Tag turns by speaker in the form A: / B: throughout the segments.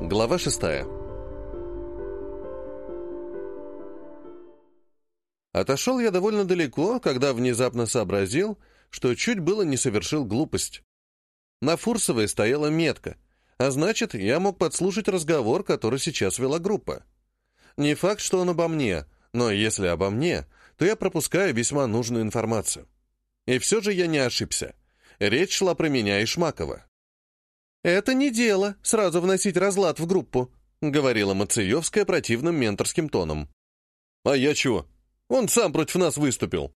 A: Глава шестая. Отошел я довольно далеко, когда внезапно сообразил, что чуть было не совершил глупость. На Фурсовой стояла метка, а значит, я мог подслушать разговор, который сейчас вела группа. Не факт, что он обо мне, но если обо мне, то я пропускаю весьма нужную информацию. И все же я не ошибся. Речь шла про меня и Шмакова. «Это не дело, сразу вносить разлад в группу», — говорила Мациевская противным менторским тоном.
B: «А я чего? Он сам против нас выступил».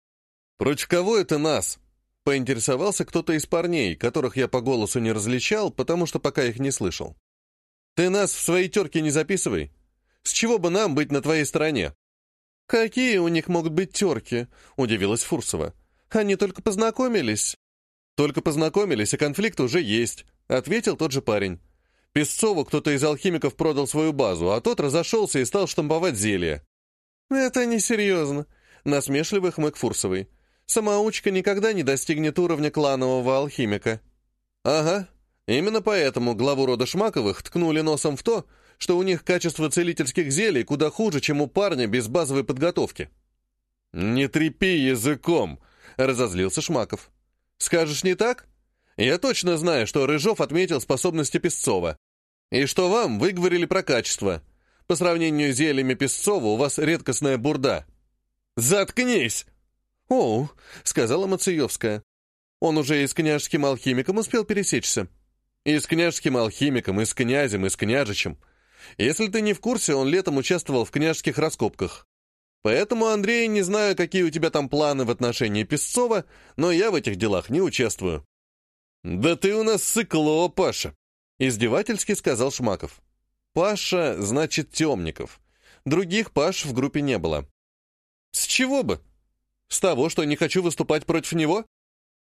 A: «Против кого это нас?» — поинтересовался кто-то из парней, которых я по голосу не различал, потому что пока их не слышал. «Ты нас в свои терки не записывай. С чего бы нам быть на твоей стороне?» «Какие у них могут быть терки?» — удивилась Фурсова. «Они только познакомились». «Только познакомились, а конфликт уже есть», — ответил тот же парень. Песцову кто-то из алхимиков продал свою базу, а тот разошелся и стал штамповать зелье. «Это несерьезно», — насмешливый хмык Фурсовой. «Самоучка никогда не достигнет уровня кланового алхимика». «Ага, именно поэтому главу рода Шмаковых ткнули носом в то, что у них качество целительских зелий куда хуже, чем у парня без базовой подготовки».
B: «Не трепи языком», — разозлился Шмаков.
A: Скажешь не так? Я точно знаю, что Рыжов отметил способности Песцова. И что вам выговорили про качество. По сравнению с зельями Песцова у вас редкостная бурда.
B: «Заткнись!»
A: «О», — сказала Мациевская. Он уже и с княжеским алхимиком успел пересечься. И с княжеским алхимиком, и с князем, и с княжичем. Если ты не в курсе, он летом участвовал в княжеских раскопках. Поэтому, Андрей, не знаю, какие у тебя там планы в отношении Песцова, но я в этих делах не участвую».
B: «Да ты у нас сыкло, Паша», —
A: издевательски сказал Шмаков. «Паша, значит, Темников. Других Паш в группе не было». «С чего бы? С того, что не хочу выступать против него?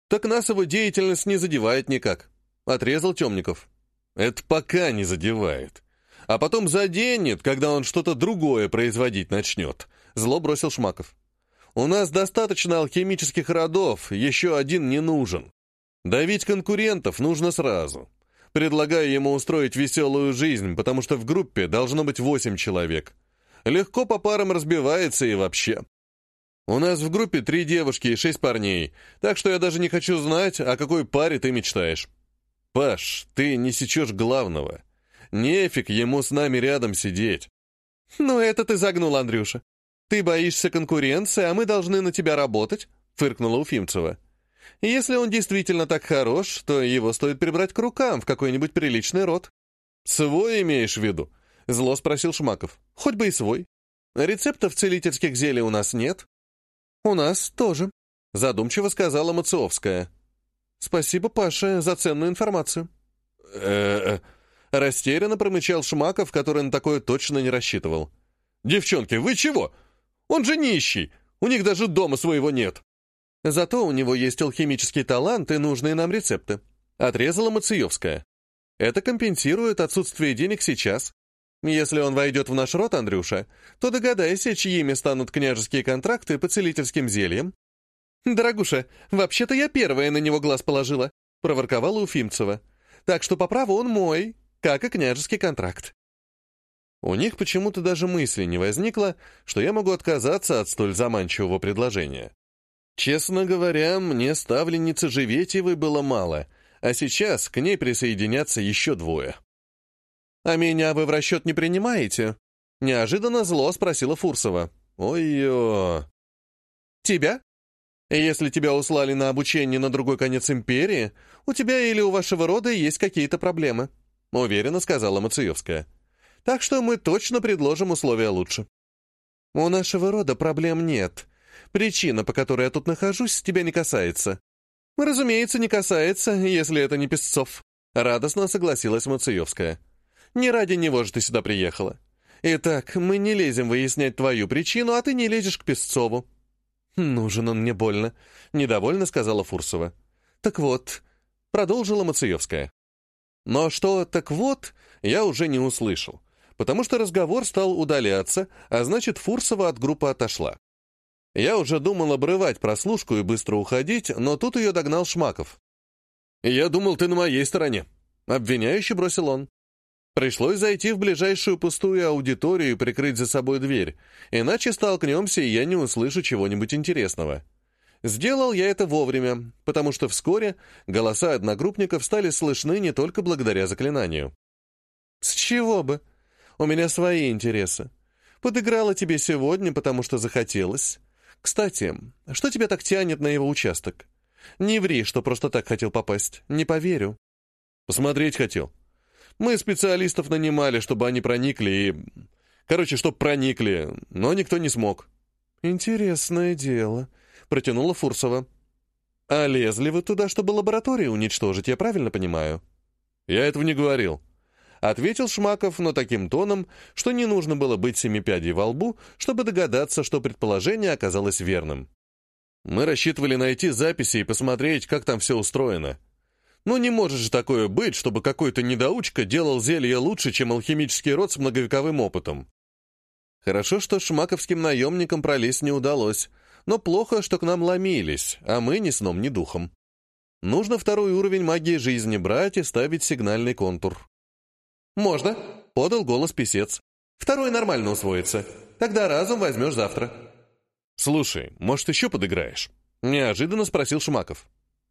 A: Так нас его деятельность не задевает никак», — отрезал Темников.
B: «Это пока не задевает.
A: А потом заденет, когда он что-то другое производить начнет», Зло бросил Шмаков. «У нас достаточно алхимических родов, еще один не нужен. Давить конкурентов нужно сразу. Предлагаю ему устроить веселую жизнь, потому что в группе должно быть восемь человек. Легко по парам разбивается и вообще. У нас в группе три девушки и шесть парней, так что я даже не хочу знать, о какой паре ты мечтаешь. Паш, ты не сечешь главного. Нефиг ему с нами рядом сидеть. «Ну это ты загнул, Андрюша. «Ты боишься конкуренции, а мы должны на тебя работать», — фыркнула Уфимцева. «Если он действительно так хорош, то его стоит прибрать к рукам в какой-нибудь приличный род». «Свой имеешь в виду?» — зло спросил Шмаков. «Хоть бы и свой. Рецептов целительских зелий у нас нет». «У нас тоже», — задумчиво сказала Мациовская. «Спасибо, Паша, за ценную информацию».
B: «Э-э-э...»
A: Растерянно промычал Шмаков, который на такое точно не рассчитывал.
B: «Девчонки, вы чего? Он же нищий, у них даже дома своего нет.
A: Зато у него есть алхимический талант и нужные нам рецепты. Отрезала Мациевская. Это компенсирует отсутствие денег сейчас. Если он войдет в наш род, Андрюша, то догадайся, чьими станут княжеские контракты по целительским зельям. «Дорогуша, вообще-то я первая на него глаз положила», — проворковала Уфимцева. «Так что по праву он мой, как и княжеский контракт». У них почему-то даже мысли не возникло, что я могу отказаться от столь заманчивого предложения. Честно говоря, мне ставленницы Живетьевой было мало, а сейчас к ней присоединятся еще двое. «А меня вы в расчет не принимаете?» Неожиданно зло спросила Фурсова. «Ой-ё...» «Тебя? Если тебя услали на обучение на другой конец империи, у тебя или у вашего рода есть какие-то проблемы», уверенно сказала Мациевская. Так что мы точно предложим условия лучше. У нашего рода проблем нет. Причина, по которой я тут нахожусь, тебя не касается. Разумеется, не касается, если это не Песцов. Радостно согласилась Мациевская. Не ради него же ты сюда приехала. Итак, мы не лезем выяснять твою причину, а ты не лезешь к Песцову. Нужен он мне больно, недовольно сказала Фурсова. Так вот, продолжила Мациевская. Но что «так вот» я уже не услышал потому что разговор стал удаляться, а значит, Фурсова от группы отошла. Я уже думал обрывать прослушку и быстро уходить, но тут ее догнал Шмаков. «Я думал, ты на моей стороне», — обвиняюще бросил он. Пришлось зайти в ближайшую пустую аудиторию и прикрыть за собой дверь, иначе столкнемся, и я не услышу чего-нибудь интересного. Сделал я это вовремя, потому что вскоре голоса одногруппников стали слышны не только благодаря заклинанию. «С чего бы? У меня свои интересы. Подыграла тебе сегодня, потому что захотелось. Кстати, что тебя так тянет на его участок? Не ври, что просто так хотел попасть. Не поверю».
B: «Посмотреть хотел», мы специалистов нанимали, чтобы они проникли и... Короче, чтоб проникли, но никто не смог.
A: «Интересное дело», — протянула Фурсова. «А лезли вы туда, чтобы лабораторию уничтожить, я правильно понимаю?»
B: «Я этого не говорил», —
A: ответил Шмаков, но таким тоном, что не нужно было быть семипядей во лбу, чтобы догадаться, что предположение оказалось верным.
B: «Мы рассчитывали найти записи и посмотреть, как там все устроено. Ну не может же такое быть, чтобы какой-то недоучка делал зелье лучше, чем алхимический род с многовековым опытом.
A: Хорошо, что шмаковским наемникам пролезть не удалось, но плохо, что к нам ломились, а мы ни сном, ни духом. Нужно второй уровень магии жизни брать и ставить сигнальный контур. «Можно», — подал голос писец. «Второй нормально усвоится. Тогда разум возьмешь завтра».
B: «Слушай, может, еще подыграешь?» — неожиданно спросил Шмаков.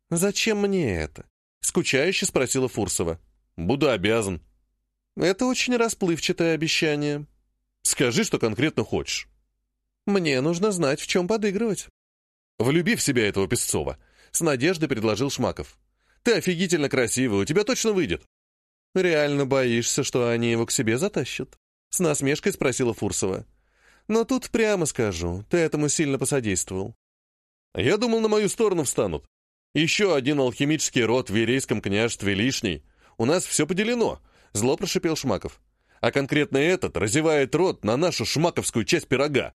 A: «Зачем мне это?» Скучающе спросила Фурсова.
B: «Буду обязан».
A: «Это очень расплывчатое обещание».
B: «Скажи, что конкретно хочешь».
A: «Мне нужно знать, в чем подыгрывать».
B: «Влюби в себя этого Песцова», — с надеждой предложил Шмаков. «Ты офигительно красивый, у тебя точно выйдет».
A: «Реально боишься, что они его к себе затащат?» — с насмешкой спросила Фурсова. «Но тут прямо скажу, ты этому сильно посодействовал».
B: «Я думал, на мою сторону встанут. Еще один алхимический род в Верейском княжестве лишний. У нас все поделено, зло прошипел Шмаков. А конкретно этот разевает рот на нашу шмаковскую часть пирога.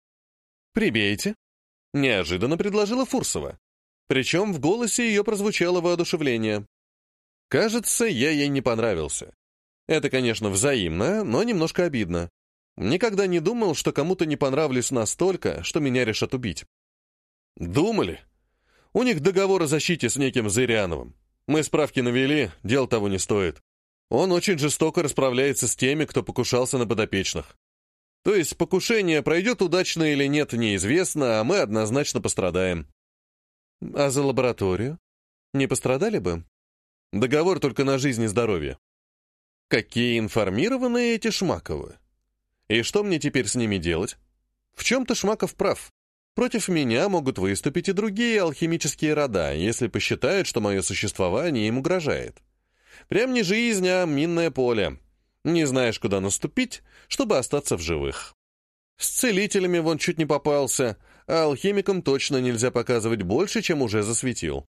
A: «Прибейте», — неожиданно предложила Фурсова. Причем в голосе ее прозвучало воодушевление. Кажется, я ей не понравился. Это, конечно, взаимно, но немножко обидно. Никогда не думал, что кому-то не понравлюсь настолько, что меня решат убить.
B: «Думали?» У них договор о защите с неким Зыряновым. Мы справки навели, дело того не стоит. Он очень жестоко расправляется с теми, кто покушался на подопечных. То есть покушение пройдет удачно или нет, неизвестно, а мы однозначно пострадаем.
A: А за лабораторию? Не пострадали бы?
B: Договор только на жизнь и здоровье.
A: Какие информированные эти Шмаковы. И что мне теперь с ними делать? В чем-то Шмаков прав. Против меня могут выступить и другие алхимические рода, если посчитают, что мое существование им угрожает. Прям не жизнь, а минное поле. Не знаешь, куда наступить, чтобы остаться в живых. С целителями вон чуть не попался, а алхимикам точно нельзя показывать больше, чем уже засветил.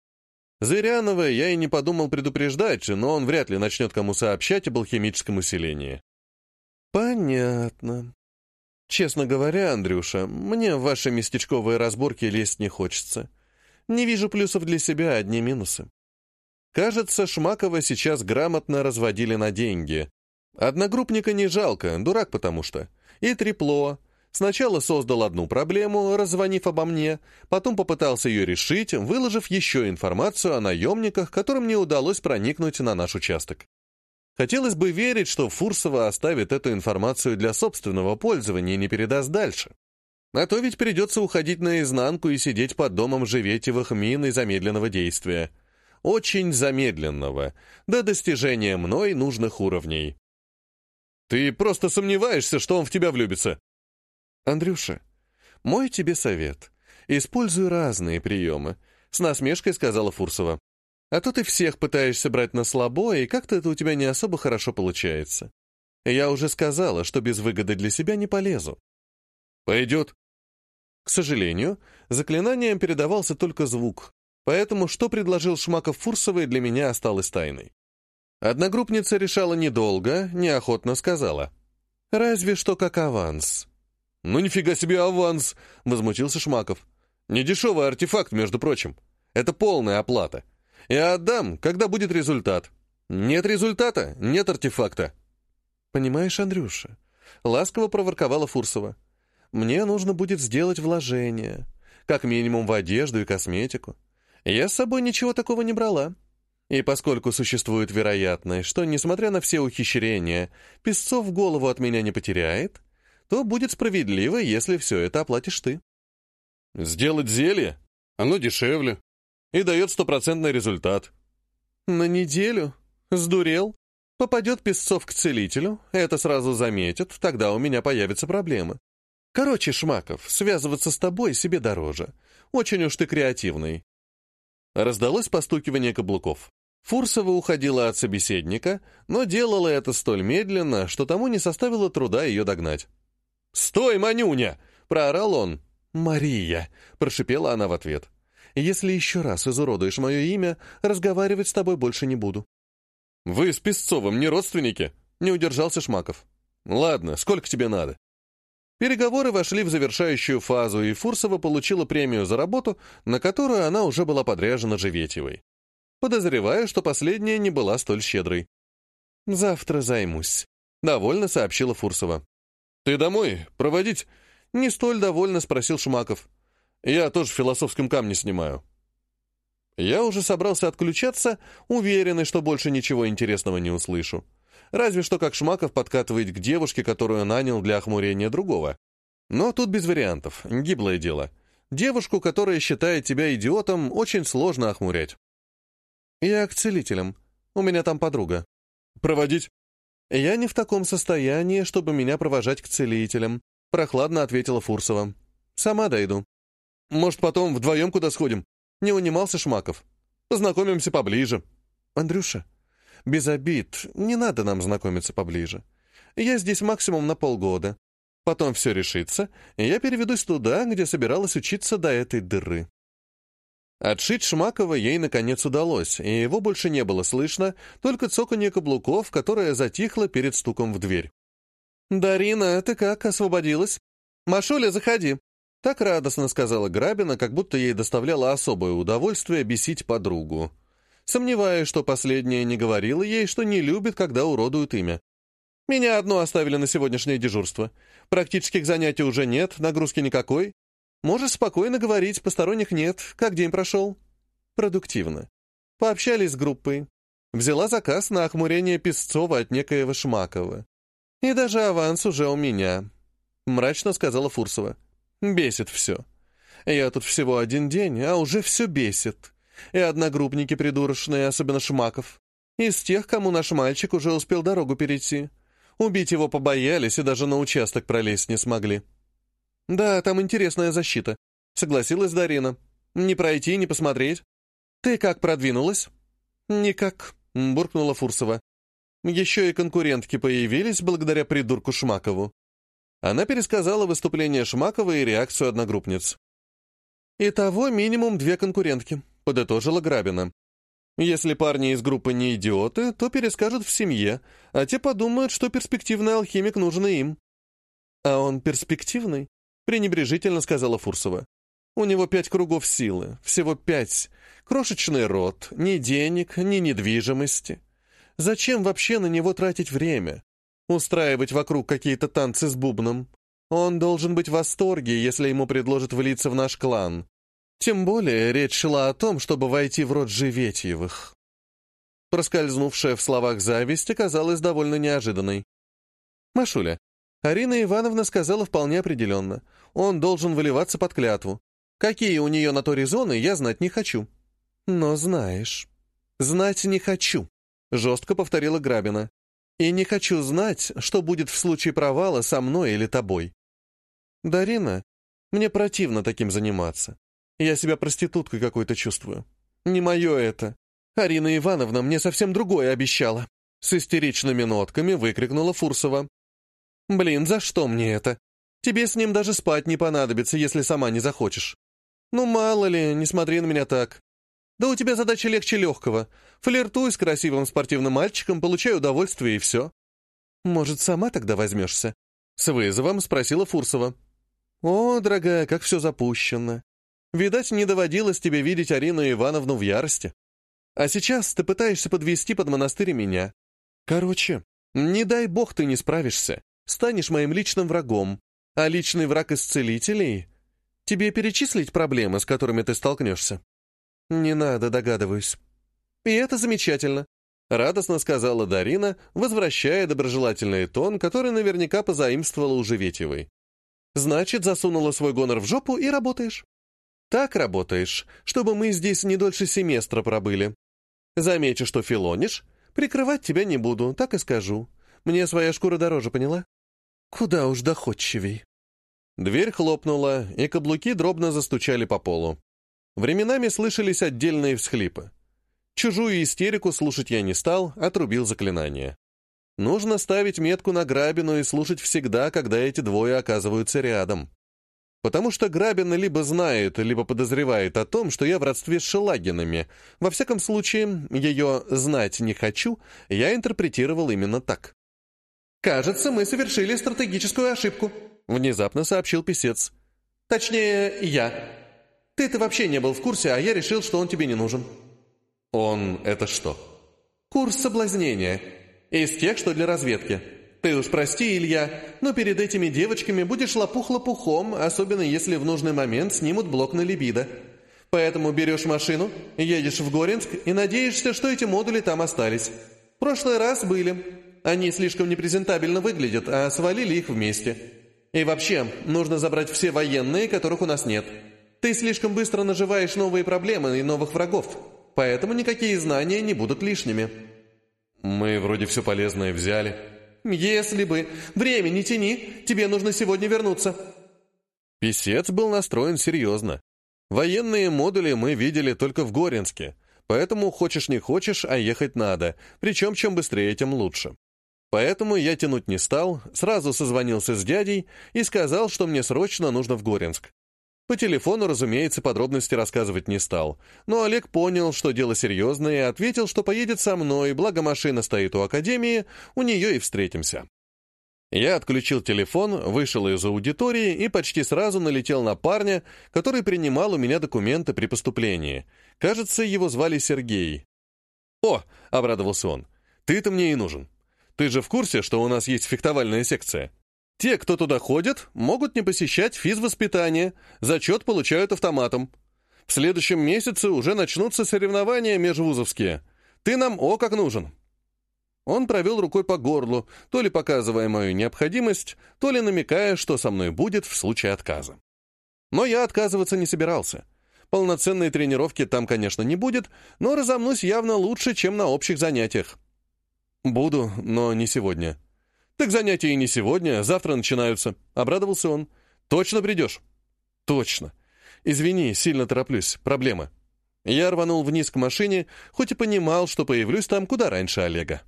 A: Зырянова я и не подумал предупреждать, но он вряд ли начнет кому сообщать об алхимическом усилении. «Понятно», Честно говоря, Андрюша, мне в ваши местечковые разборки лезть не хочется. Не вижу плюсов для себя, одни минусы. Кажется, Шмакова сейчас грамотно разводили на деньги. Одногруппника не жалко, дурак потому что. И трепло. Сначала создал одну проблему, раззвонив обо мне, потом попытался ее решить, выложив еще информацию о наемниках, которым не удалось проникнуть на наш участок. Хотелось бы верить, что Фурсова оставит эту информацию для собственного пользования и не передаст дальше. А то ведь придется уходить наизнанку и сидеть под домом Живетевых мин и замедленного действия. Очень замедленного, до достижения мной нужных уровней.
B: Ты просто сомневаешься, что он в тебя влюбится.
A: Андрюша, мой тебе совет. Используй разные приемы, с насмешкой сказала Фурсова. А то ты всех пытаешься брать на слабо, и как-то это у тебя не особо хорошо получается. Я уже сказала, что без выгоды для себя не полезу.
B: Пойдет.
A: К сожалению, заклинанием передавался только звук, поэтому что предложил Шмаков Фурсовой для меня осталось тайной. Одногруппница решала недолго, неохотно сказала. «Разве что как аванс».
B: «Ну нифига себе аванс!» — возмутился Шмаков. «Недешевый артефакт, между прочим. Это полная оплата. Я отдам, когда будет результат. Нет результата, нет артефакта.
A: Понимаешь, Андрюша, ласково проворковала Фурсова. Мне нужно будет сделать вложение, как минимум в одежду и косметику. Я с собой ничего такого не брала. И поскольку существует вероятность, что, несмотря на все ухищрения, Песцов голову от меня не потеряет, то будет справедливо, если все это оплатишь ты.
B: Сделать зелье? Оно дешевле. И дает стопроцентный результат.
A: На неделю? Сдурел? Попадет Песцов к целителю, это сразу заметят, тогда у меня появятся проблемы. Короче, Шмаков, связываться с тобой себе дороже. Очень уж ты креативный. Раздалось постукивание каблуков. Фурсова уходила от собеседника, но делала это столь медленно, что тому не составило труда ее догнать.
B: «Стой, Манюня!» — проорал он.
A: «Мария!» — прошипела она в ответ. «Если еще раз изуродуешь мое имя, разговаривать с тобой больше не буду».
B: «Вы с Песцовым не родственники?» — не удержался Шмаков. «Ладно, сколько тебе надо?»
A: Переговоры вошли в завершающую фазу, и Фурсова получила премию за работу, на которую она уже была подряжена Живетьевой. Подозреваю, что последняя не была столь щедрой. «Завтра займусь», — довольно сообщила Фурсова.
B: «Ты домой? Проводить?»
A: Не столь довольно спросил Шмаков.
B: «Я тоже в философском камне снимаю».
A: Я уже собрался отключаться, уверенный, что больше ничего интересного не услышу. Разве что как Шмаков подкатывает к девушке, которую нанял для охмурения другого. Но тут без вариантов, гиблое дело. Девушку, которая считает тебя идиотом, очень сложно охмурять. Я к целителям. У меня там подруга.
B: Проводить?
A: Я не в таком состоянии, чтобы меня провожать к целителям, прохладно ответила Фурсова. Сама дойду.
B: Может, потом вдвоем куда сходим?
A: Не унимался Шмаков.
B: Познакомимся поближе.
A: Андрюша, без обид, не надо нам знакомиться поближе. Я здесь максимум на полгода. Потом все решится, и я переведусь туда, где собиралась учиться до этой дыры. Отшить Шмакова ей, наконец, удалось, и его больше не было слышно, только цоканье каблуков, которое затихло перед стуком в дверь. «Дарина, ты как, освободилась?» «Машуля, заходи!» Так радостно сказала Грабина, как будто ей доставляло особое удовольствие бесить подругу. Сомневаюсь, что последняя не говорила ей, что не любит, когда уродуют имя. Меня одну оставили на сегодняшнее дежурство. Практических занятий уже нет, нагрузки никакой. Можешь спокойно говорить, посторонних нет. Как день прошел? Продуктивно. Пообщались с группой. Взяла заказ на охмурение Песцова от некоего Шмакова. И даже аванс уже у меня. Мрачно сказала Фурсова. Бесит все. Я тут всего один день, а уже все бесит. И одногруппники придурочные, особенно Шмаков. Из тех, кому наш мальчик уже успел дорогу перейти. Убить его побоялись и даже на участок пролезть не смогли. «Да, там интересная защита», — согласилась Дарина. «Не пройти, не посмотреть. Ты как продвинулась?» «Никак», — буркнула Фурсова. «Еще и конкурентки появились благодаря придурку Шмакову. Она пересказала выступление Шмакова и реакцию одногруппниц. «Итого минимум две конкурентки», — подытожила Грабина. «Если парни из группы не идиоты, то перескажут в семье, а те подумают, что перспективный алхимик нужен им». «А он перспективный?» — пренебрежительно сказала Фурсова. «У него пять кругов силы, всего пять. Крошечный род, ни денег, ни недвижимости. Зачем вообще на него тратить время? устраивать вокруг какие-то танцы с бубном. Он должен быть в восторге, если ему предложат влиться в наш клан. Тем более речь шла о том, чтобы войти в род Живетьевых. Проскользнувшая в словах зависть оказалась довольно неожиданной. «Машуля, Арина Ивановна сказала вполне определенно. Он должен выливаться под клятву. Какие у нее на то резоны, я знать не хочу». «Но знаешь...» «Знать не хочу», — жестко повторила Грабина. И не хочу знать, что будет в случае провала со мной или тобой. Дарина, мне противно таким заниматься. Я себя проституткой какой-то чувствую. Не мое это. Арина Ивановна мне совсем другое обещала. С истеричными нотками выкрикнула Фурсова. «Блин, за что мне это? Тебе с ним даже спать не понадобится, если сама не захочешь. Ну, мало ли, не смотри на меня так. Да у тебя задача легче легкого. Флиртуй с красивым спортивным мальчиком, получай удовольствие и все. Может, сама тогда возьмешься? С вызовом спросила Фурсова. О, дорогая, как все запущено. Видать, не доводилось тебе видеть Арину Ивановну в ярости. А сейчас ты пытаешься подвести под монастырь меня. Короче, не дай бог ты не справишься. Станешь моим личным врагом. А личный враг исцелителей... Тебе перечислить проблемы, с которыми ты столкнешься? «Не надо, догадываюсь». И это замечательно. Радостно сказала Дарина, возвращая доброжелательный тон, который наверняка позаимствовала у Живетьевой. «Значит, засунула свой гонор в жопу и работаешь?» «Так работаешь, чтобы мы здесь не дольше семестра пробыли. Замечу, что филонишь, прикрывать тебя не буду, так и скажу. Мне своя шкура дороже, поняла?» «Куда уж доходчивей». Дверь хлопнула, и каблуки дробно застучали по полу. Временами слышались отдельные всхлипы. Чужую истерику слушать я не стал, отрубил заклинание. Нужно ставить метку на Грабину и слушать всегда, когда эти двое оказываются рядом. Потому что Грабина либо знает, либо подозревает о том, что я в родстве с Шелагинами. Во всяком случае, ее «знать не хочу» я интерпретировал именно так. «Кажется, мы совершили стратегическую ошибку», — внезапно сообщил писец. «Точнее, я. Ты-то вообще не был в курсе, а я решил, что он тебе не нужен».
B: «Он — это что?»
A: «Курс соблазнения. Из тех, что для разведки. Ты уж прости, Илья, но перед этими девочками будешь лопух-лопухом, особенно если в нужный момент снимут блок на либидо. Поэтому берешь машину, едешь в Горинск и надеешься, что эти модули там остались. В прошлый раз были. Они слишком непрезентабельно выглядят, а свалили их вместе. И вообще, нужно забрать все военные, которых у нас нет. Ты слишком быстро наживаешь новые проблемы и новых врагов» поэтому никакие знания не будут лишними».
B: «Мы вроде все полезное взяли».
A: «Если бы. Время не тяни, тебе нужно сегодня вернуться».
B: Песец был настроен серьезно. Военные модули мы видели только в Горинске, поэтому хочешь не хочешь, а ехать надо, причем чем быстрее, тем лучше. Поэтому я тянуть не стал, сразу созвонился с дядей и сказал, что мне срочно нужно в Горинск. По телефону, разумеется, подробности рассказывать не стал, но Олег понял, что дело серьезное, и ответил, что поедет со мной, благо машина стоит у академии, у нее и встретимся. Я отключил телефон, вышел из аудитории и почти сразу налетел на парня, который принимал у меня документы при поступлении. Кажется, его звали Сергей. «О!» — обрадовался он. «Ты-то мне и нужен. Ты же в курсе, что у нас есть фехтовальная секция?» Те, кто туда ходит, могут не посещать физвоспитание, зачет получают автоматом. В следующем месяце уже начнутся соревнования межвузовские. Ты нам о как нужен». Он провел рукой по горлу, то ли показывая мою необходимость, то ли намекая, что со мной будет в случае отказа. Но я отказываться не собирался. Полноценной тренировки там, конечно, не будет, но разомнусь явно лучше, чем на общих занятиях. Буду, но не сегодня. «Так занятия и не сегодня, завтра начинаются», — обрадовался он. «Точно придешь?» «Точно. Извини, сильно тороплюсь. Проблема». Я рванул вниз к машине, хоть и понимал, что появлюсь там куда раньше Олега.